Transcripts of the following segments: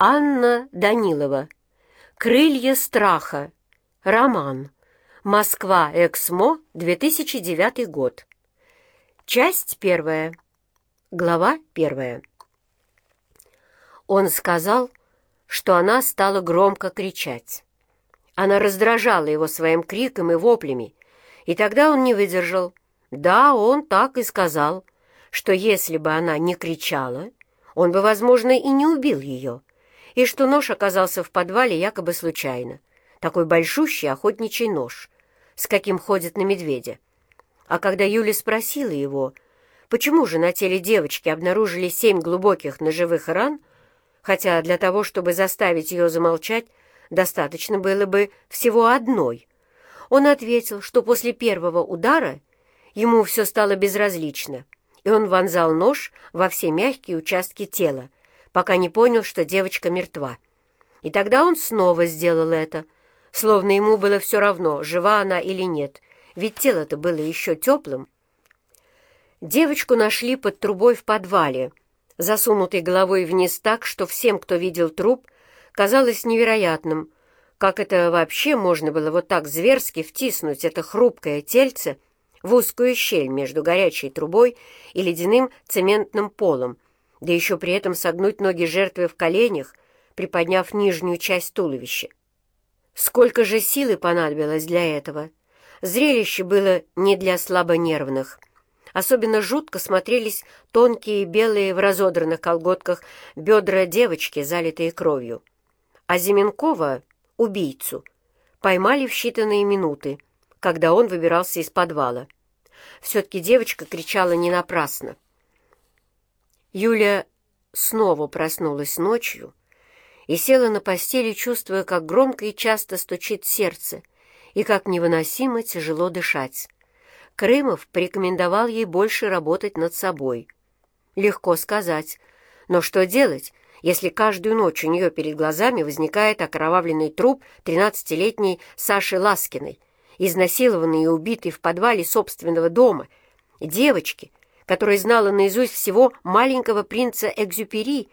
Анна Данилова. «Крылья страха». Роман. Москва, Эксмо, 2009 год. Часть первая. Глава первая. Он сказал, что она стала громко кричать. Она раздражала его своим криком и воплями, и тогда он не выдержал. Да, он так и сказал, что если бы она не кричала, он бы, возможно, и не убил ее и что нож оказался в подвале якобы случайно. Такой большущий охотничий нож, с каким ходят на медведя. А когда Юля спросила его, почему же на теле девочки обнаружили семь глубоких ножевых ран, хотя для того, чтобы заставить ее замолчать, достаточно было бы всего одной, он ответил, что после первого удара ему все стало безразлично, и он вонзал нож во все мягкие участки тела, пока не понял, что девочка мертва. И тогда он снова сделал это, словно ему было все равно, жива она или нет, ведь тело-то было еще теплым. Девочку нашли под трубой в подвале, засунутой головой вниз так, что всем, кто видел труп, казалось невероятным, как это вообще можно было вот так зверски втиснуть это хрупкое тельце в узкую щель между горячей трубой и ледяным цементным полом, да еще при этом согнуть ноги жертвы в коленях, приподняв нижнюю часть туловища. Сколько же силы понадобилось для этого? Зрелище было не для слабонервных. Особенно жутко смотрелись тонкие белые в разодранных колготках бедра девочки, залитые кровью. А Зименкова, убийцу, поймали в считанные минуты, когда он выбирался из подвала. Все-таки девочка кричала не напрасно. Юля снова проснулась ночью и села на постели, чувствуя, как громко и часто стучит сердце и как невыносимо тяжело дышать. Крымов порекомендовал ей больше работать над собой. Легко сказать, но что делать, если каждую ночь у нее перед глазами возникает окровавленный труп тринадцатилетней Саши Ласкиной, изнасилованной и убитой в подвале собственного дома, девочки, которая знала наизусть всего маленького принца Экзюпери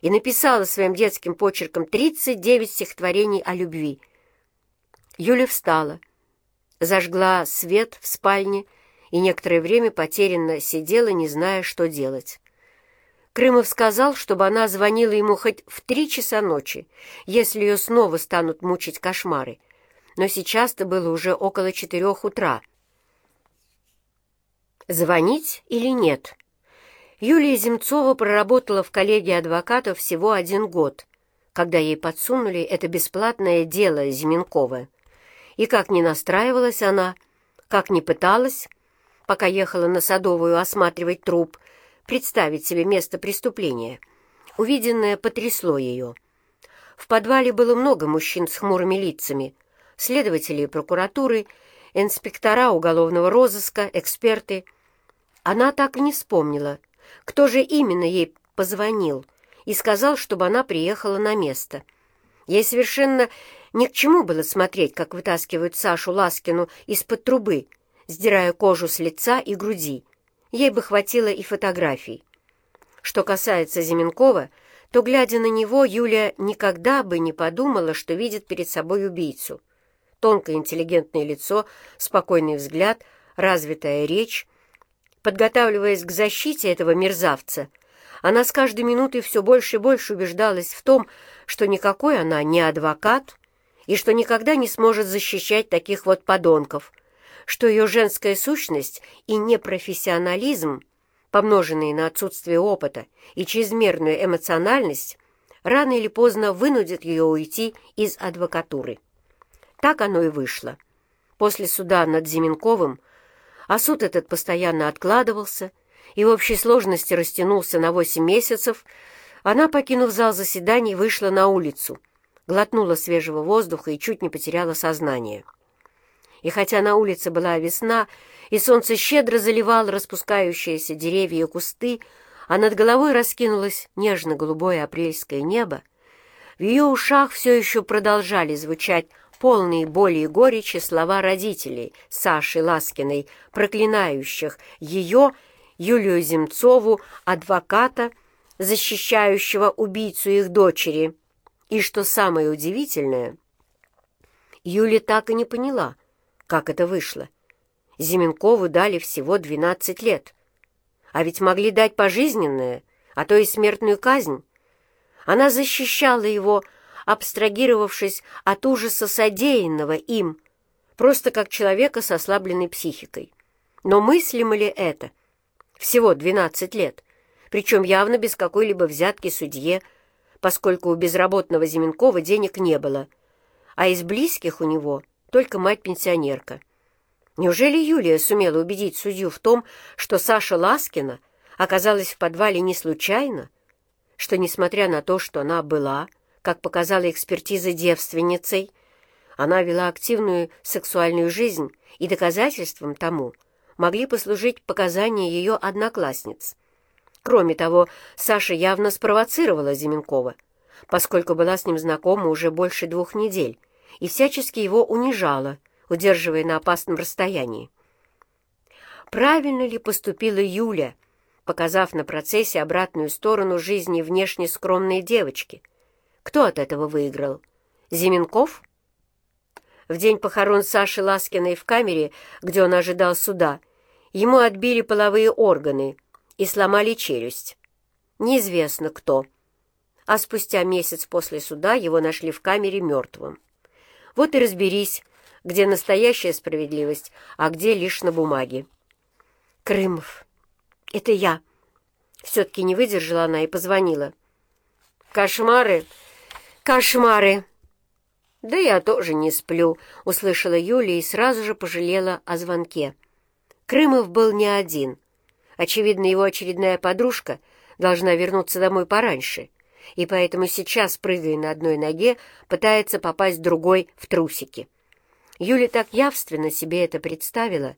и написала своим детским почерком 39 стихотворений о любви. Юля встала, зажгла свет в спальне и некоторое время потерянно сидела, не зная, что делать. Крымов сказал, чтобы она звонила ему хоть в три часа ночи, если ее снова станут мучить кошмары. Но сейчас-то было уже около четырех утра — Звонить или нет? Юлия Земцова проработала в коллегии адвокатов всего один год, когда ей подсунули это бесплатное дело Зименкова. И как ни настраивалась она, как ни пыталась, пока ехала на Садовую осматривать труп, представить себе место преступления, увиденное потрясло ее. В подвале было много мужчин с хмурыми лицами, следователи прокуратуры, инспектора уголовного розыска, эксперты — она так и не вспомнила, кто же именно ей позвонил и сказал, чтобы она приехала на место. Ей совершенно ни к чему было смотреть, как вытаскивают Сашу Ласкину из-под трубы, сдирая кожу с лица и груди. Ей бы хватило и фотографий. Что касается Зименкова, то, глядя на него, Юля никогда бы не подумала, что видит перед собой убийцу. Тонкое интеллигентное лицо, спокойный взгляд, развитая речь, Подготавливаясь к защите этого мерзавца, она с каждой минутой все больше и больше убеждалась в том, что никакой она не адвокат и что никогда не сможет защищать таких вот подонков, что ее женская сущность и непрофессионализм, помноженные на отсутствие опыта и чрезмерную эмоциональность, рано или поздно вынудят ее уйти из адвокатуры. Так оно и вышло. После суда над Зименковым а суд этот постоянно откладывался и в общей сложности растянулся на восемь месяцев, она, покинув зал заседаний, вышла на улицу, глотнула свежего воздуха и чуть не потеряла сознание. И хотя на улице была весна, и солнце щедро заливало распускающиеся деревья и кусты, а над головой раскинулось нежно-голубое апрельское небо, в ее ушах все еще продолжали звучать полные боли и горечи слова родителей Саши Ласкиной, проклинающих ее, Юлию Земцову, адвоката, защищающего убийцу их дочери. И что самое удивительное, Юля так и не поняла, как это вышло. Зименкову дали всего 12 лет. А ведь могли дать пожизненное, а то и смертную казнь. Она защищала его, абстрагировавшись от ужаса содеянного им, просто как человека с ослабленной психикой. Но мыслимо ли это? Всего 12 лет, причем явно без какой-либо взятки судье, поскольку у безработного Зименкова денег не было, а из близких у него только мать-пенсионерка. Неужели Юлия сумела убедить судью в том, что Саша Ласкина оказалась в подвале не случайно, что, несмотря на то, что она была, как показала экспертиза девственницей, она вела активную сексуальную жизнь, и доказательством тому могли послужить показания ее одноклассниц. Кроме того, Саша явно спровоцировала Зименкова, поскольку была с ним знакома уже больше двух недель и всячески его унижала, удерживая на опасном расстоянии. Правильно ли поступила Юля, показав на процессе обратную сторону жизни внешне скромной девочки? Кто от этого выиграл? Зименков? В день похорон Саши Ласкиной в камере, где он ожидал суда, ему отбили половые органы и сломали челюсть. Неизвестно кто. А спустя месяц после суда его нашли в камере мертвым. Вот и разберись, где настоящая справедливость, а где лишь на бумаге. «Крымов, это я!» Все-таки не выдержала она и позвонила. «Кошмары! Кошмары!» «Да я тоже не сплю», — услышала Юлия и сразу же пожалела о звонке. Крымов был не один. Очевидно, его очередная подружка должна вернуться домой пораньше, и поэтому сейчас, прыгая на одной ноге, пытается попасть другой в трусики. Юля так явственно себе это представила,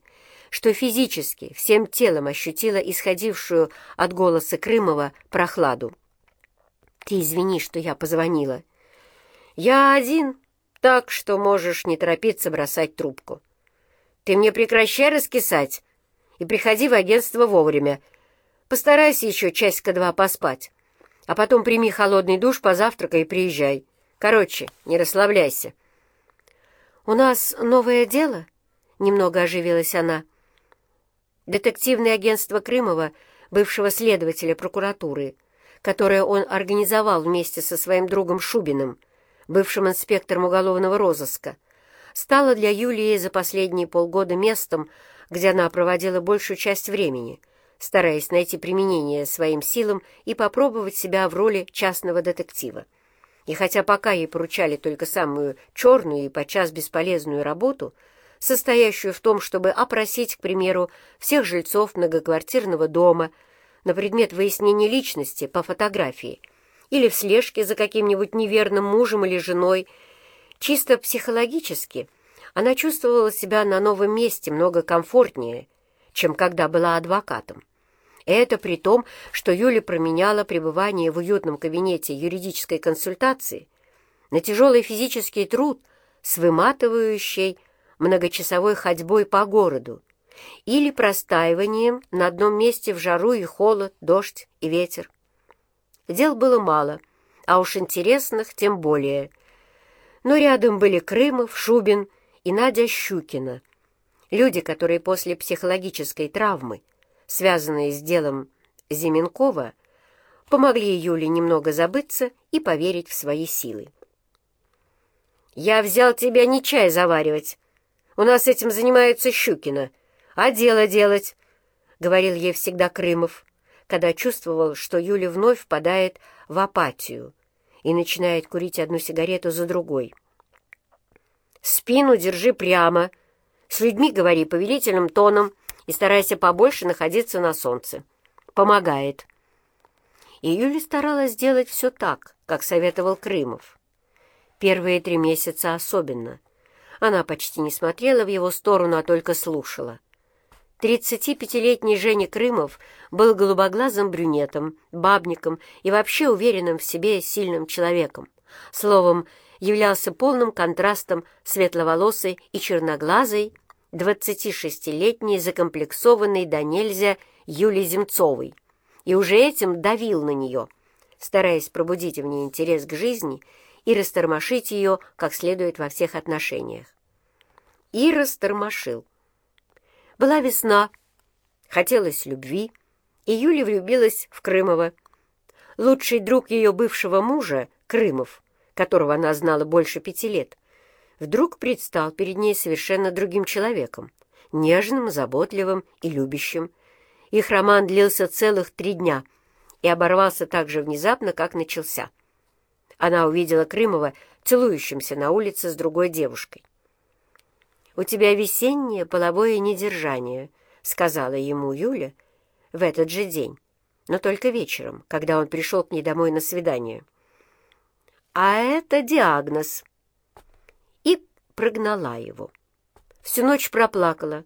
что физически, всем телом ощутила исходившую от голоса Крымова прохладу. «Ты извини, что я позвонила. Я один, так что можешь не торопиться бросать трубку. Ты мне прекращай раскисать и приходи в агентство вовремя. Постарайся еще часика-два поспать, а потом прими холодный душ, позавтракай и приезжай. Короче, не расслабляйся». «У нас новое дело?» — немного оживилась она. Детективное агентство Крымова, бывшего следователя прокуратуры, которое он организовал вместе со своим другом Шубиным, бывшим инспектором уголовного розыска, стало для Юлии за последние полгода местом, где она проводила большую часть времени, стараясь найти применение своим силам и попробовать себя в роли частного детектива. И хотя пока ей поручали только самую черную и подчас бесполезную работу, состоящую в том, чтобы опросить, к примеру, всех жильцов многоквартирного дома на предмет выяснения личности по фотографии или в слежке за каким-нибудь неверным мужем или женой, чисто психологически она чувствовала себя на новом месте много комфортнее, чем когда была адвокатом. Это при том, что Юля променяла пребывание в уютном кабинете юридической консультации на тяжелый физический труд с выматывающей многочасовой ходьбой по городу или простаиванием на одном месте в жару и холод, дождь и ветер. Дел было мало, а уж интересных тем более. Но рядом были Крымов, Шубин и Надя Щукина, люди, которые после психологической травмы связанные с делом Зименкова, помогли Юле немного забыться и поверить в свои силы. «Я взял тебя не чай заваривать. У нас этим занимается Щукина, а дело делать», — говорил ей всегда Крымов, когда чувствовал, что Юля вновь впадает в апатию и начинает курить одну сигарету за другой. «Спину держи прямо, с людьми говори повелительным тоном», и старайся побольше находиться на солнце. Помогает. И Юля старалась сделать все так, как советовал Крымов. Первые три месяца особенно. Она почти не смотрела в его сторону, а только слушала. 35-летний Женя Крымов был голубоглазым брюнетом, бабником и вообще уверенным в себе сильным человеком. Словом, являлся полным контрастом светловолосой и черноглазой 26-летней закомплексованной до нельзя Юли Земцовой, и уже этим давил на нее, стараясь пробудить в ней интерес к жизни и растормошить ее как следует во всех отношениях. И растормошил. Была весна, хотелось любви, и Юля влюбилась в Крымова. Лучший друг ее бывшего мужа, Крымов, которого она знала больше пяти лет, вдруг предстал перед ней совершенно другим человеком, нежным, заботливым и любящим. Их роман длился целых три дня и оборвался так же внезапно, как начался. Она увидела Крымова целующимся на улице с другой девушкой. «У тебя весеннее половое недержание», — сказала ему Юля в этот же день, но только вечером, когда он пришел к ней домой на свидание. «А это диагноз», и прогнала его. Всю ночь проплакала,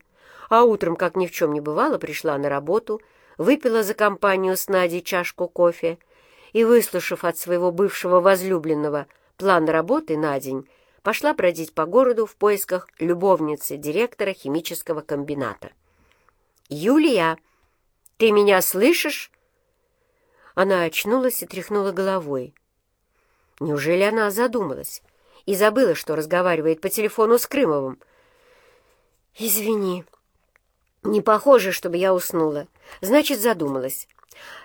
а утром, как ни в чем не бывало, пришла на работу, выпила за компанию с Надей чашку кофе и, выслушав от своего бывшего возлюбленного план работы на день, пошла бродить по городу в поисках любовницы директора химического комбината. «Юлия, ты меня слышишь?» Она очнулась и тряхнула головой. Неужели она задумалась и забыла, что разговаривает по телефону с Крымовым? «Извини, не похоже, чтобы я уснула. Значит, задумалась.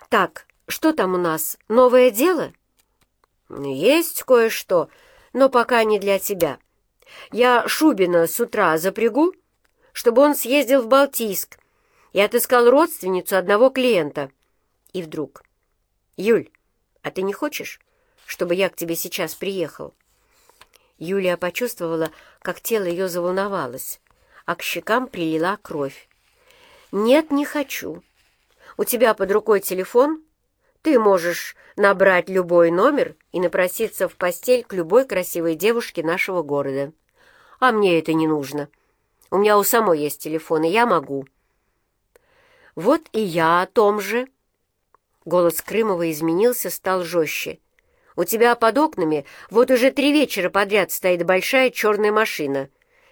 Так, что там у нас, новое дело?» «Есть кое-что», но пока не для тебя. Я Шубина с утра запрягу, чтобы он съездил в Балтийск и отыскал родственницу одного клиента. И вдруг. «Юль, а ты не хочешь, чтобы я к тебе сейчас приехал?» Юлия почувствовала, как тело ее заволновалось, а к щекам прилила кровь. «Нет, не хочу. У тебя под рукой телефон?» Ты можешь набрать любой номер и напроситься в постель к любой красивой девушке нашего города. А мне это не нужно. У меня у самой есть телефон, и я могу. Вот и я о том же. Голос Крымова изменился, стал жестче. У тебя под окнами вот уже три вечера подряд стоит большая черная машина.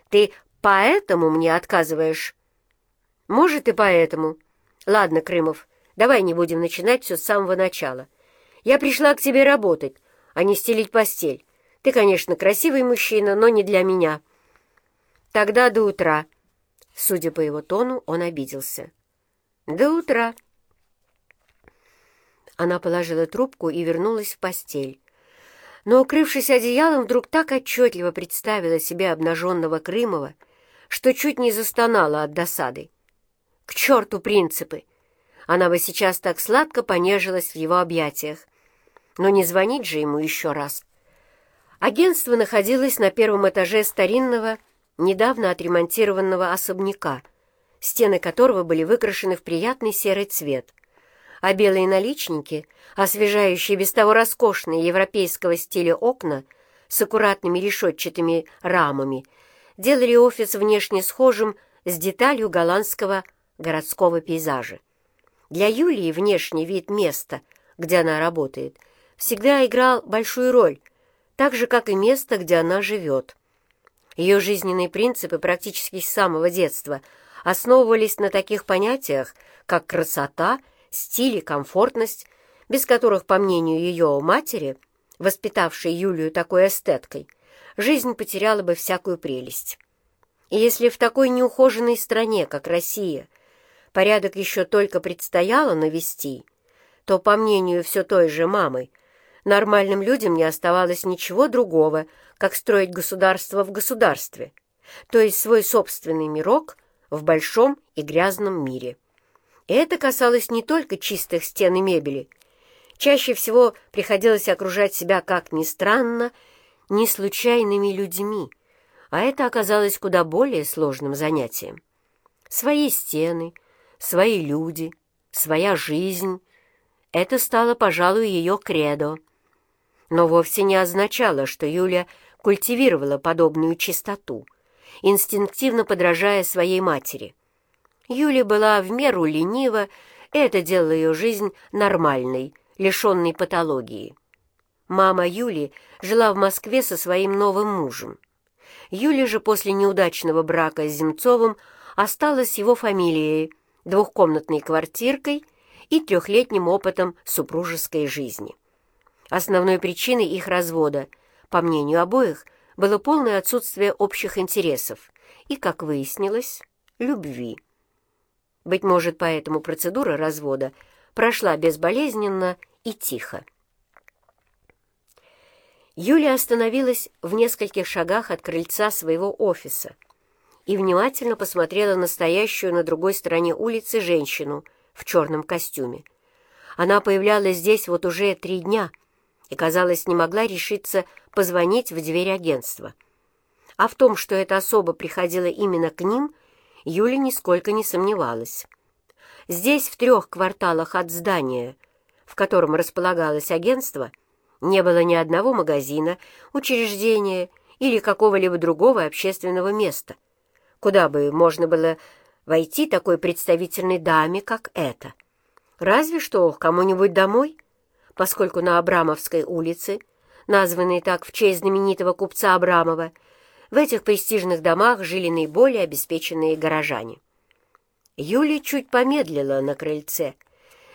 Ты поэтому мне отказываешь? Может, и поэтому. Ладно, Крымов, Давай не будем начинать все с самого начала. Я пришла к тебе работать, а не стелить постель. Ты, конечно, красивый мужчина, но не для меня. Тогда до утра. Судя по его тону, он обиделся. До утра. Она положила трубку и вернулась в постель. Но, укрывшись одеялом, вдруг так отчетливо представила себе обнаженного Крымова, что чуть не застонала от досады. К черту принципы! Она бы сейчас так сладко понежилась в его объятиях. Но не звонить же ему еще раз. Агентство находилось на первом этаже старинного, недавно отремонтированного особняка, стены которого были выкрашены в приятный серый цвет, а белые наличники, освежающие без того роскошные европейского стиля окна с аккуратными решетчатыми рамами, делали офис внешне схожим с деталью голландского городского пейзажа. Для Юлии внешний вид места, где она работает, всегда играл большую роль, так же, как и место, где она живет. Ее жизненные принципы практически с самого детства основывались на таких понятиях, как красота, стиль и комфортность, без которых, по мнению ее матери, воспитавшей Юлию такой эстеткой, жизнь потеряла бы всякую прелесть. И если в такой неухоженной стране, как Россия, порядок еще только предстояло навести, то, по мнению все той же мамы, нормальным людям не оставалось ничего другого, как строить государство в государстве, то есть свой собственный мирок в большом и грязном мире. И это касалось не только чистых стен и мебели. Чаще всего приходилось окружать себя, как ни странно, не случайными людьми, а это оказалось куда более сложным занятием. Свои стены, свои люди, своя жизнь. Это стало, пожалуй, ее кредо. Но вовсе не означало, что Юля культивировала подобную чистоту, инстинктивно подражая своей матери. Юля была в меру ленива, и это делало ее жизнь нормальной, лишенной патологии. Мама Юли жила в Москве со своим новым мужем. Юля же после неудачного брака с Земцовым осталась его фамилией – двухкомнатной квартиркой и трехлетним опытом супружеской жизни. Основной причиной их развода по мнению обоих, было полное отсутствие общих интересов и, как выяснилось, любви. Быть может, поэтому процедура развода прошла безболезненно и тихо. Юлия остановилась в нескольких шагах от крыльца своего офиса и внимательно посмотрела на стоящую на другой стороне улицы женщину в черном костюме. Она появлялась здесь вот уже три дня и, казалось, не могла решиться позвонить в дверь агентства. А в том, что эта особа приходила именно к ним, Юля нисколько не сомневалась. Здесь, в трех кварталах от здания, в котором располагалось агентство, не было ни одного магазина, учреждения или какого-либо другого общественного места, куда бы можно было войти такой представительной даме, как эта. Разве что кому-нибудь домой, поскольку на Абрамовской улице, названной так в честь знаменитого купца Абрамова, в этих престижных домах жили наиболее обеспеченные горожане. Юлия чуть помедлила на крыльце,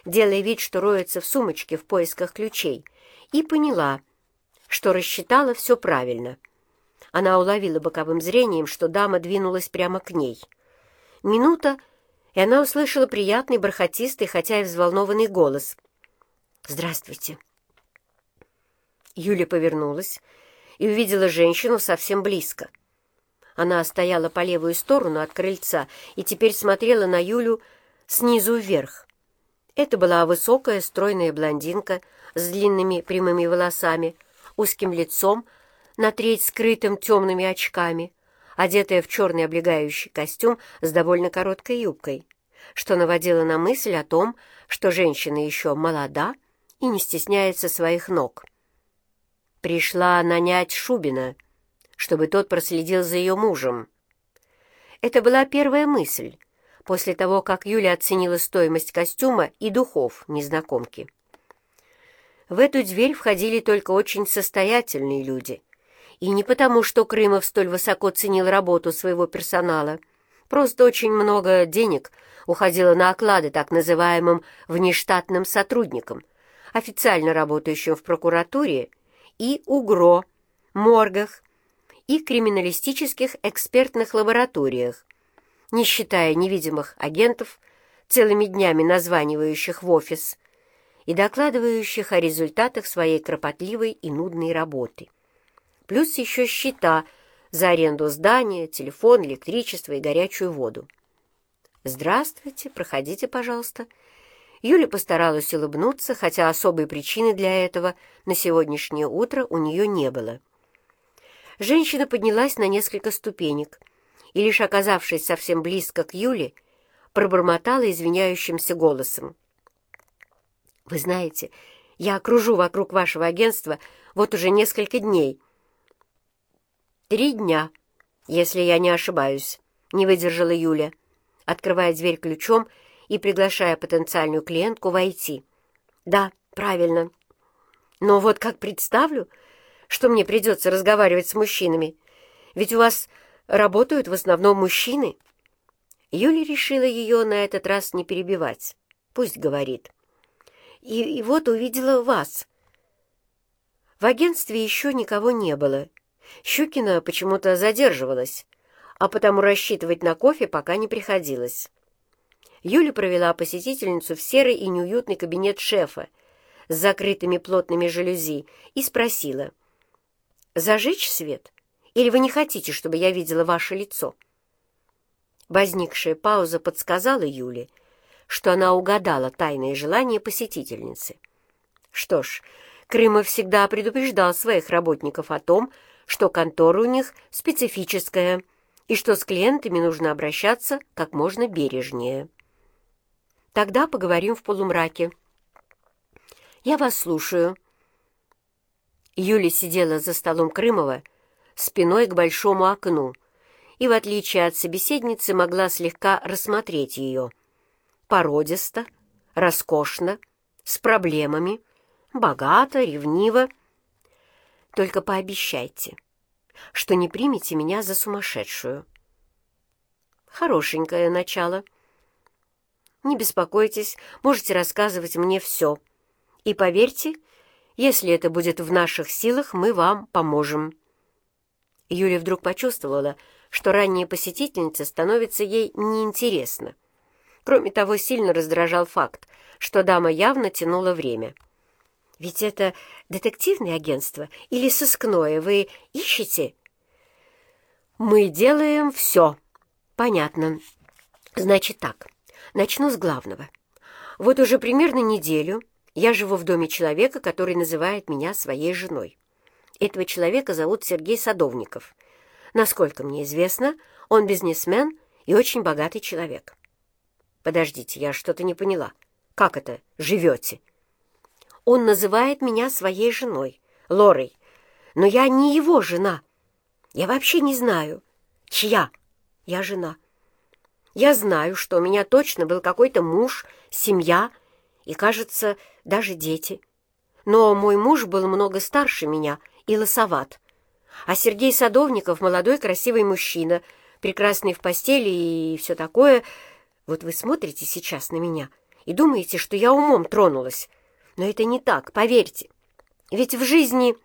делая вид, что роется в сумочке в поисках ключей, и поняла, что рассчитала все правильно. Она уловила боковым зрением, что дама двинулась прямо к ней. Минута, и она услышала приятный, бархатистый, хотя и взволнованный голос. «Здравствуйте». Юля повернулась и увидела женщину совсем близко. Она стояла по левую сторону от крыльца и теперь смотрела на Юлю снизу вверх. Это была высокая, стройная блондинка с длинными прямыми волосами, узким лицом, на треть скрытым темными очками, одетая в черный облегающий костюм с довольно короткой юбкой, что наводило на мысль о том, что женщина еще молода и не стесняется своих ног. Пришла нанять Шубина, чтобы тот проследил за ее мужем. Это была первая мысль, после того, как Юля оценила стоимость костюма и духов незнакомки. В эту дверь входили только очень состоятельные люди. И не потому, что Крымов столь высоко ценил работу своего персонала. Просто очень много денег уходило на оклады так называемым внештатным сотрудникам, официально работающим в прокуратуре и УГРО, моргах и криминалистических экспертных лабораториях, не считая невидимых агентов, целыми днями названивающих в офис и докладывающих о результатах своей кропотливой и нудной работы. Плюс еще счета за аренду здания, телефон, электричество и горячую воду. «Здравствуйте, проходите, пожалуйста», Юля постаралась улыбнуться, хотя особой причины для этого на сегодняшнее утро у нее не было. Женщина поднялась на несколько ступенек и, лишь оказавшись совсем близко к Юле, пробормотала извиняющимся голосом. «Вы знаете, я окружу вокруг вашего агентства вот уже несколько дней». «Три дня, если я не ошибаюсь», — не выдержала Юля, открывая дверь ключом и приглашая потенциальную клиентку войти. «Да, правильно. Но вот как представлю, что мне придется разговаривать с мужчинами, ведь у вас работают в основном мужчины». Юля решила ее на этот раз не перебивать. Пусть говорит. И, и вот увидела вас. В агентстве еще никого не было. Щукина почему-то задерживалась, а потому рассчитывать на кофе пока не приходилось. Юля провела посетительницу в серый и неуютный кабинет шефа с закрытыми плотными жалюзи и спросила, «Зажечь свет? Или вы не хотите, чтобы я видела ваше лицо?» Возникшая пауза подсказала Юле, что она угадала тайное желание посетительницы. Что ж, Крымов всегда предупреждал своих работников о том, что контора у них специфическая и что с клиентами нужно обращаться как можно бережнее. Тогда поговорим в полумраке. Я вас слушаю. Юля сидела за столом Крымова спиной к большому окну и, в отличие от собеседницы, могла слегка рассмотреть ее. Породисто, роскошно, с проблемами, богато, ревниво. Только пообещайте, что не примете меня за сумасшедшую. Хорошенькое начало — не беспокойтесь, можете рассказывать мне все. И поверьте, Если это будет в наших силах, мы вам поможем». Юля вдруг почувствовала, что ранняя посетительница становится ей неинтересна. Кроме того, сильно раздражал факт, что дама явно тянула время. «Ведь это детективное агентство или сыскное? Вы ищете?» «Мы делаем все». «Понятно. Значит так, начну с главного. Вот уже примерно неделю я живу в доме человека, который называет меня своей женой. Этого человека зовут Сергей Садовников. Насколько мне известно, он бизнесмен и очень богатый человек. Подождите, я что-то не поняла. Как это «живете»? Он называет меня своей женой, Лорой, но я не его жена. Я вообще не знаю, чья я жена. Я знаю, что у меня точно был какой-то муж, семья и, кажется, даже дети. Но мой муж был много старше меня и лосоват. А Сергей Садовников — молодой красивый мужчина, прекрасный в постели и все такое. Вот вы смотрите сейчас на меня и думаете, что я умом тронулась. Но это не так, поверьте. Ведь в жизни...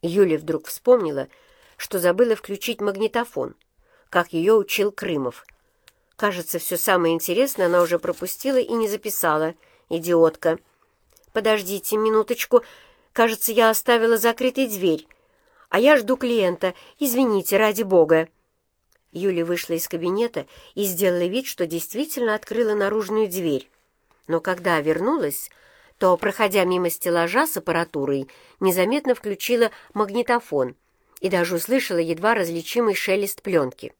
Юля вдруг вспомнила, что забыла включить магнитофон, как ее учил Крымов. Кажется, все самое интересное она уже пропустила и не записала. Идиотка. «Подождите минуточку. Кажется, я оставила закрытой дверь. А я жду клиента. Извините, ради бога». Юля вышла из кабинета и сделала вид, что действительно открыла наружную дверь. Но когда вернулась, то, проходя мимо стеллажа с аппаратурой, незаметно включила магнитофон и даже услышала едва различимый шелест пленки.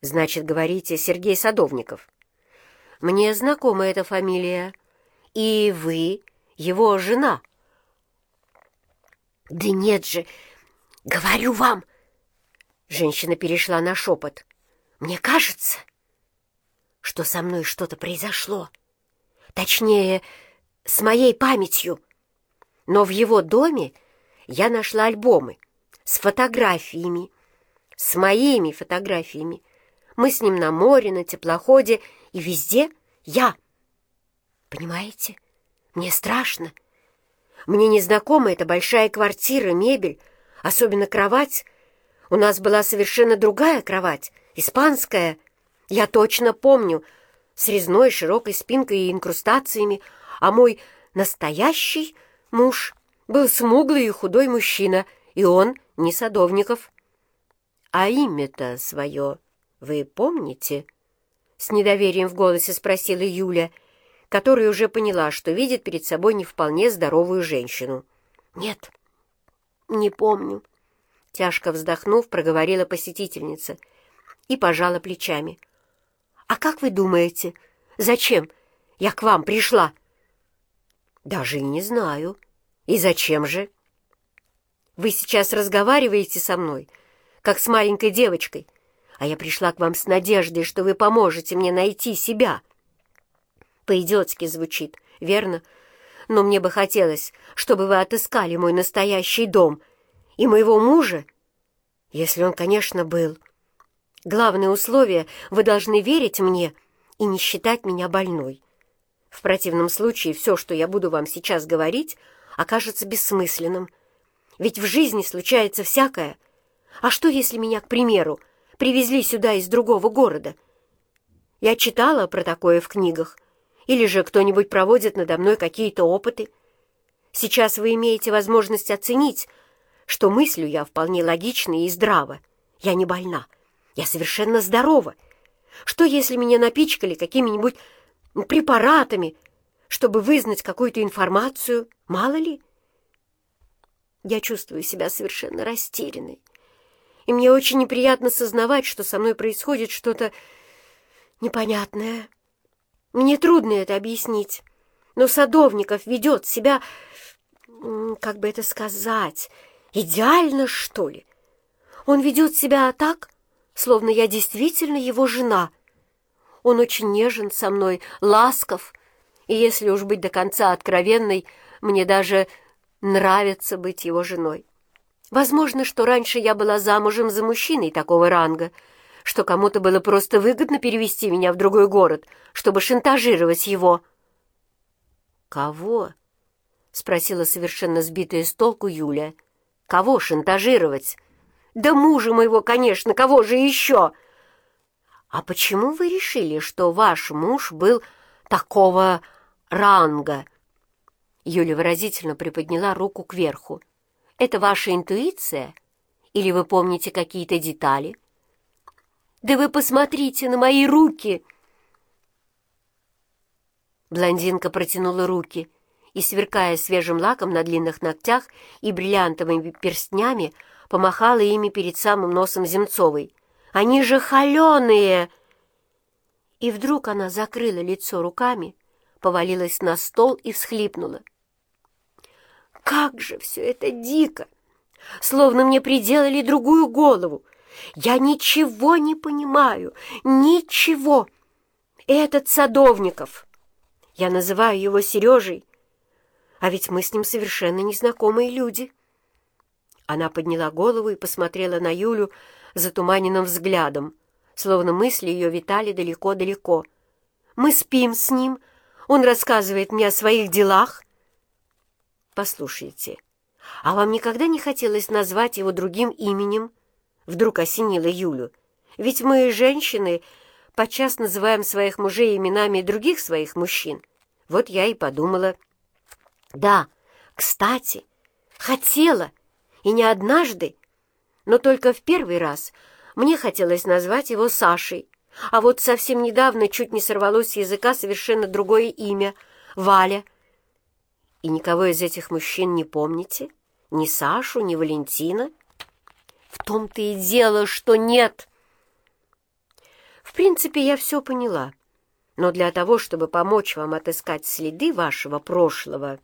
«Значит, говорите, Сергей Садовников?» «Мне знакома эта фамилия. И вы его жена?» «Да нет же! Говорю вам!» Женщина перешла на шепот. «Мне кажется, что со мной что-то произошло. Точнее, с моей памятью. Но в его доме я нашла альбомы с фотографиями, с моими фотографиями. Мы с ним на море, на теплоходе, и везде я. Понимаете, мне страшно. Мне незнакома эта большая квартира, мебель, особенно кровать. У нас была совершенно другая кровать, испанская. Я точно помню, с резной широкой спинкой и инкрустациями, а мой настоящий муж был смуглый и худой мужчина, и он не Садовников. «А имя-то свое вы помните?» С недоверием в голосе спросила Юля, которая уже поняла, что видит перед собой не вполне здоровую женщину. «Нет, не помню», — тяжко вздохнув, проговорила посетительница и пожала плечами. «А как вы думаете, зачем я к вам пришла?» «Даже и не знаю. И зачем же?» «Вы сейчас разговариваете со мной, как с маленькой девочкой, а я пришла к вам с надеждой, что вы поможете мне найти себя». По-идиотски звучит, верно? Но мне бы хотелось, чтобы вы отыскали мой настоящий дом и моего мужа, если он, конечно, был. Главное условие — вы должны верить мне и не считать меня больной. В противном случае все, что я буду вам сейчас говорить, окажется бессмысленным. Ведь в жизни случается всякое. А что, если меня, к примеру, привезли сюда из другого города? Я читала про такое в книгах. Или же кто-нибудь проводит надо мной какие-то опыты. Сейчас вы имеете возможность оценить, что мыслю я вполне логично и здраво. Я не больна. Я совершенно здорова. Что, если меня напичкали какими-нибудь препаратами, чтобы вызнать какую-то информацию, мало ли. Я чувствую себя совершенно растерянной, и мне очень неприятно сознавать, что со мной происходит что-то непонятное. Мне трудно это объяснить, но Садовников ведет себя, как бы это сказать, идеально, что ли. Он ведет себя так, словно я действительно его жена — он очень нежен со мной, ласков, и если уж быть до конца откровенной, мне даже нравится быть его женой. Возможно, что раньше я была замужем за мужчиной такого ранга, что кому-то было просто выгодно перевести меня в другой город, чтобы шантажировать его. Кого? — спросила совершенно сбитая с толку Юля. «Кого шантажировать?» «Да мужа моего, конечно, кого же еще?» «А почему вы решили, что ваш муж был такого ранга?» Юля выразительно приподняла руку кверху. «Это ваша интуиция? Или вы помните какие-то детали?» «Да вы посмотрите на мои руки!» Блондинка протянула руки и, сверкая свежим лаком на длинных ногтях и бриллиантовыми перстнями, помахала ими перед самым носом Земцовой. «Они же холеные!» И вдруг она закрыла лицо руками, повалилась на стол и всхлипнула. «Как же все это дико! Словно мне приделали другую голову! Я ничего не понимаю, ничего! Этот Садовников!» Я называю его Сережей, а ведь мы с ним совершенно незнакомые люди. Она подняла голову и посмотрела на Юлю затуманенным взглядом, словно мысли ее витали далеко-далеко. «Мы спим с ним, он рассказывает мне о своих делах». «Послушайте, а вам никогда не хотелось назвать его другим именем?» Вдруг осенила Юлю. «Ведь мы, женщины, подчас называем своих мужей именами других своих мужчин. Вот я и подумала. Да, кстати, хотела, и не однажды, но только в первый раз мне хотелось назвать его Сашей, а вот совсем недавно чуть не сорвалось с языка совершенно другое имя — Валя. И никого из этих мужчин не помните? Ни Сашу, ни Валентина? В том-то и дело, что нет. В принципе, я все поняла. Но для того, чтобы помочь вам отыскать следы вашего прошлого,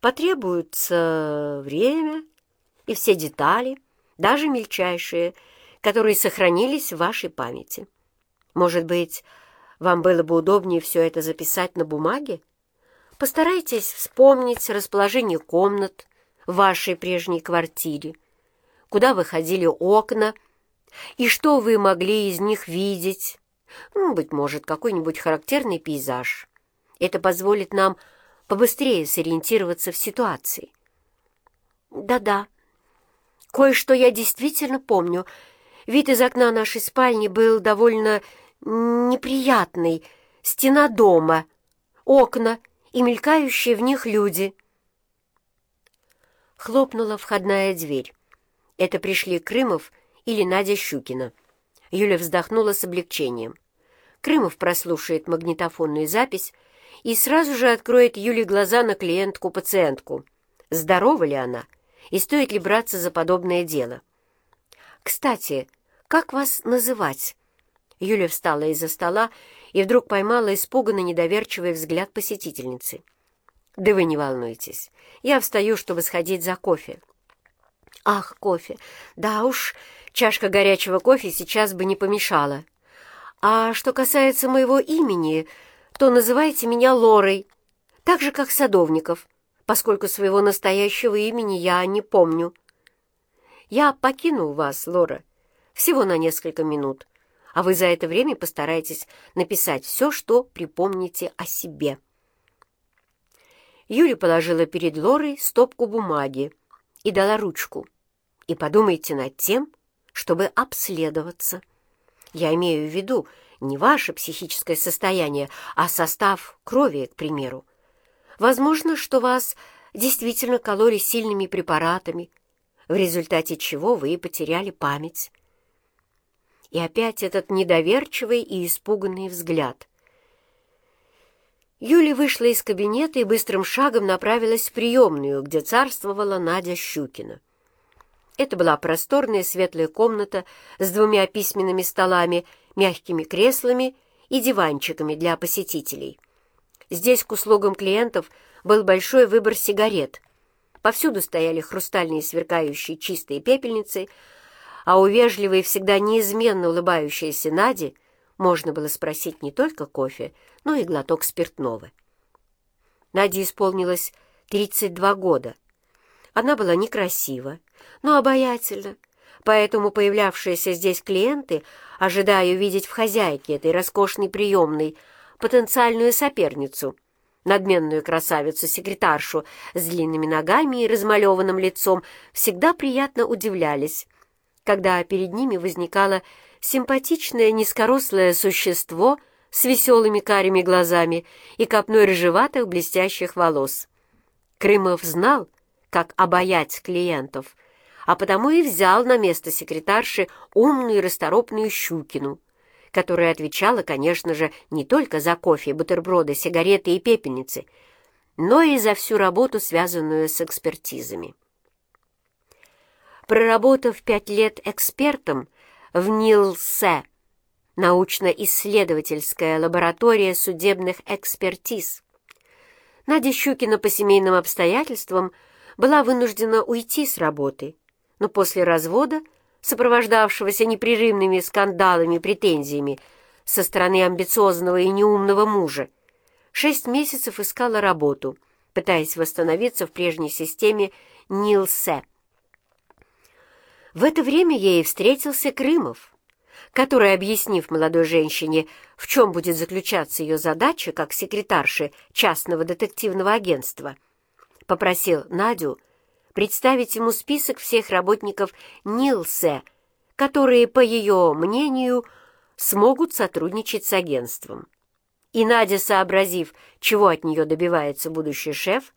потребуется время и все детали, даже мельчайшие, которые сохранились в вашей памяти. Может быть, вам было бы удобнее все это записать на бумаге? Постарайтесь вспомнить расположение комнат в вашей прежней квартире, куда выходили окна и что вы могли из них видеть, ну, быть может, какой-нибудь характерный пейзаж. Это позволит нам побыстрее сориентироваться в ситуации. Да-да, кое-что я действительно помню. Вид из окна нашей спальни был довольно неприятный. Стена дома, окна и мелькающие в них люди. Хлопнула входная дверь. Это пришли Крымов или Надя Щукина. Юля вздохнула с облегчением. Крымов прослушает магнитофонную запись и сразу же откроет Юле глаза на клиентку-пациентку. Здорова ли она и стоит ли браться за подобное дело? «Кстати, как вас называть?» Юля встала из-за стола и вдруг поймала испуганно недоверчивый взгляд посетительницы. «Да вы не волнуйтесь. Я встаю, чтобы сходить за кофе». «Ах, кофе! Да уж, Чашка горячего кофе сейчас бы не помешала. А что касается моего имени, то называйте меня Лорой, так же, как Садовников, поскольку своего настоящего имени я не помню. Я покину вас, Лора, всего на несколько минут, а вы за это время постарайтесь написать все, что припомните о себе. Юля положила перед Лорой стопку бумаги и дала ручку. И подумайте над тем, чтобы обследоваться. Я имею в виду не ваше психическое состояние, а состав крови, к примеру. Возможно, что вас действительно кололи сильными препаратами, в результате чего вы потеряли память. И опять этот недоверчивый и испуганный взгляд. Юля вышла из кабинета и быстрым шагом направилась в приемную, где царствовала Надя Щукина. Это была просторная светлая комната с двумя письменными столами, мягкими креслами и диванчиками для посетителей. Здесь к услугам клиентов был большой выбор сигарет. Повсюду стояли хрустальные сверкающие чистые пепельницы, а у вежливой, всегда неизменно улыбающейся Нади можно было спросить не только кофе, но и глоток спиртного. Наде исполнилось 32 года — она была некрасива, но обаятельна, поэтому появлявшиеся здесь клиенты, ожидая увидеть в хозяйке этой роскошной приемной потенциальную соперницу, надменную красавицу-секретаршу с длинными ногами и размалеванным лицом, всегда приятно удивлялись, когда перед ними возникало симпатичное низкорослое существо с веселыми карими глазами и копной рыжеватых блестящих волос. Крымов знал, как обаять клиентов, а потому и взял на место секретарши умную и расторопную Щукину, которая отвечала, конечно же, не только за кофе, бутерброды, сигареты и пепельницы, но и за всю работу, связанную с экспертизами. Проработав пять лет экспертом в НИЛСЭ, научно-исследовательская лаборатория судебных экспертиз, Надя Щукина по семейным обстоятельствам была вынуждена уйти с работы, но после развода – сопровождавшегося непрерывными скандалами и претензиями со стороны амбициозного и неумного мужа, шесть месяцев искала работу, пытаясь восстановиться в прежней системе НИЛСЭ. В это время ей встретился Крымов, который, объяснив молодой женщине, в чем будет заключаться ее задача как секретарши частного детективного агентства, попросил Надю представить ему список всех работников Нилсе, которые, по ее мнению, смогут сотрудничать с агентством. И Надя, сообразив, чего от нее добивается будущий шеф,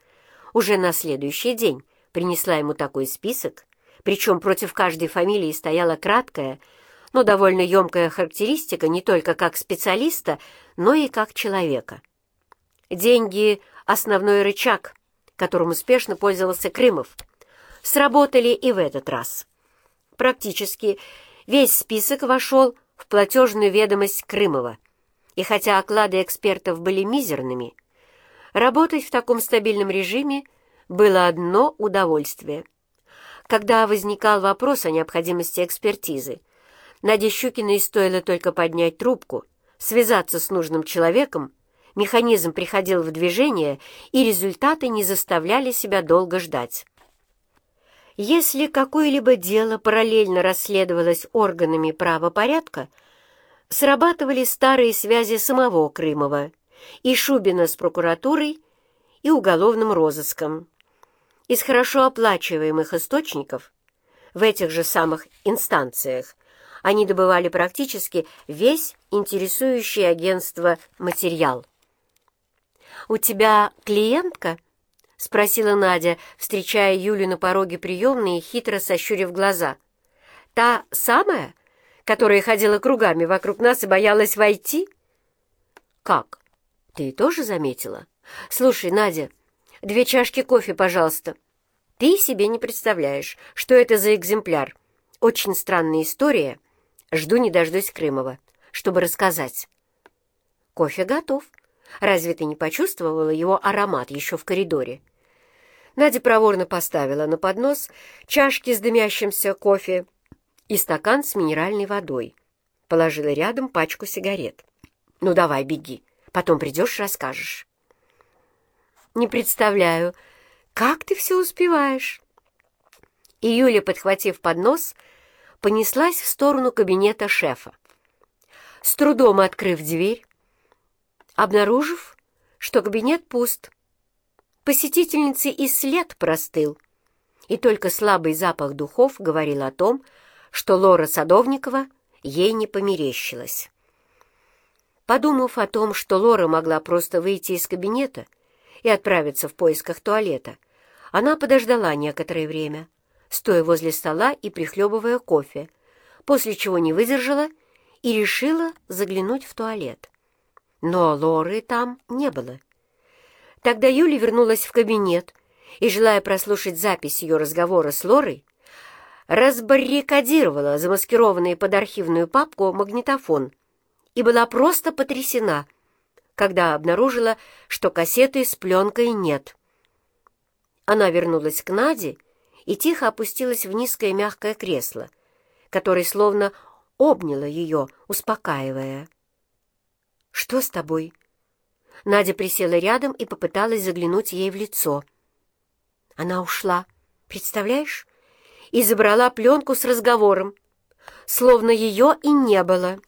уже на следующий день принесла ему такой список, причем против каждой фамилии стояла краткая, но довольно емкая характеристика не только как специалиста, но и как человека. Деньги — основной рычаг, которым успешно пользовался Крымов — сработали и в этот раз. Практически весь список вошел в платежную ведомость Крымова, и хотя оклады экспертов были мизерными, работать в таком стабильном режиме было одно удовольствие. Когда возникал вопрос о необходимости экспертизы, Наде Щукиной стоило только поднять трубку, связаться с нужным человеком, механизм приходил в движение, и результаты не заставляли себя долго ждать. Если какое-либо дело параллельно расследовалось органами правопорядка, срабатывали старые связи самого Крымова и Шубина с прокуратурой и уголовным розыском. Из хорошо оплачиваемых источников в этих же самых инстанциях они добывали практически весь интересующий агентство материал. «У тебя клиентка?» — спросила Надя, встречая Юлю на пороге приемной и хитро сощурив глаза. «Та самая, которая ходила кругами вокруг нас и боялась войти?» «Как? Ты тоже заметила? Слушай, Надя, две чашки кофе, пожалуйста. Ты себе не представляешь, что это за экземпляр. Очень странная история. Жду не дождусь Крымова, чтобы рассказать». «Кофе готов. Разве ты не почувствовала его аромат еще в коридоре?» Надя проворно поставила на поднос чашки с дымящимся кофе и стакан с минеральной водой. Положила рядом пачку сигарет. «Ну давай, беги, потом придешь, расскажешь». «Не представляю, как ты все успеваешь?» И Юля, подхватив поднос, понеслась в сторону кабинета шефа. С трудом открыв дверь, обнаружив, что кабинет пуст, Посетительницы и след простыл, и только слабый запах духов говорил о том, что Лора Садовникова ей не померещилась. Подумав о том, что Лора могла просто выйти из кабинета и отправиться в поисках туалета, она подождала некоторое время, стоя возле стола и прихлебывая кофе, после чего не выдержала и решила заглянуть в туалет. Но Лоры там не было. Тогда Юля вернулась в кабинет и, желая прослушать запись ее разговора с Лорой, разбаррикадировала замаскированный под архивную папку магнитофон и была просто потрясена, когда обнаружила, что кассеты с пленкой нет. Она вернулась к Наде и тихо опустилась в низкое мягкое кресло, которое словно обняло ее, успокаивая. «Что с тобой?» Надя присела рядом и попыталась заглянуть ей в лицо. Она ушла, представляешь? И забрала пленку с разговором, словно ее и не было.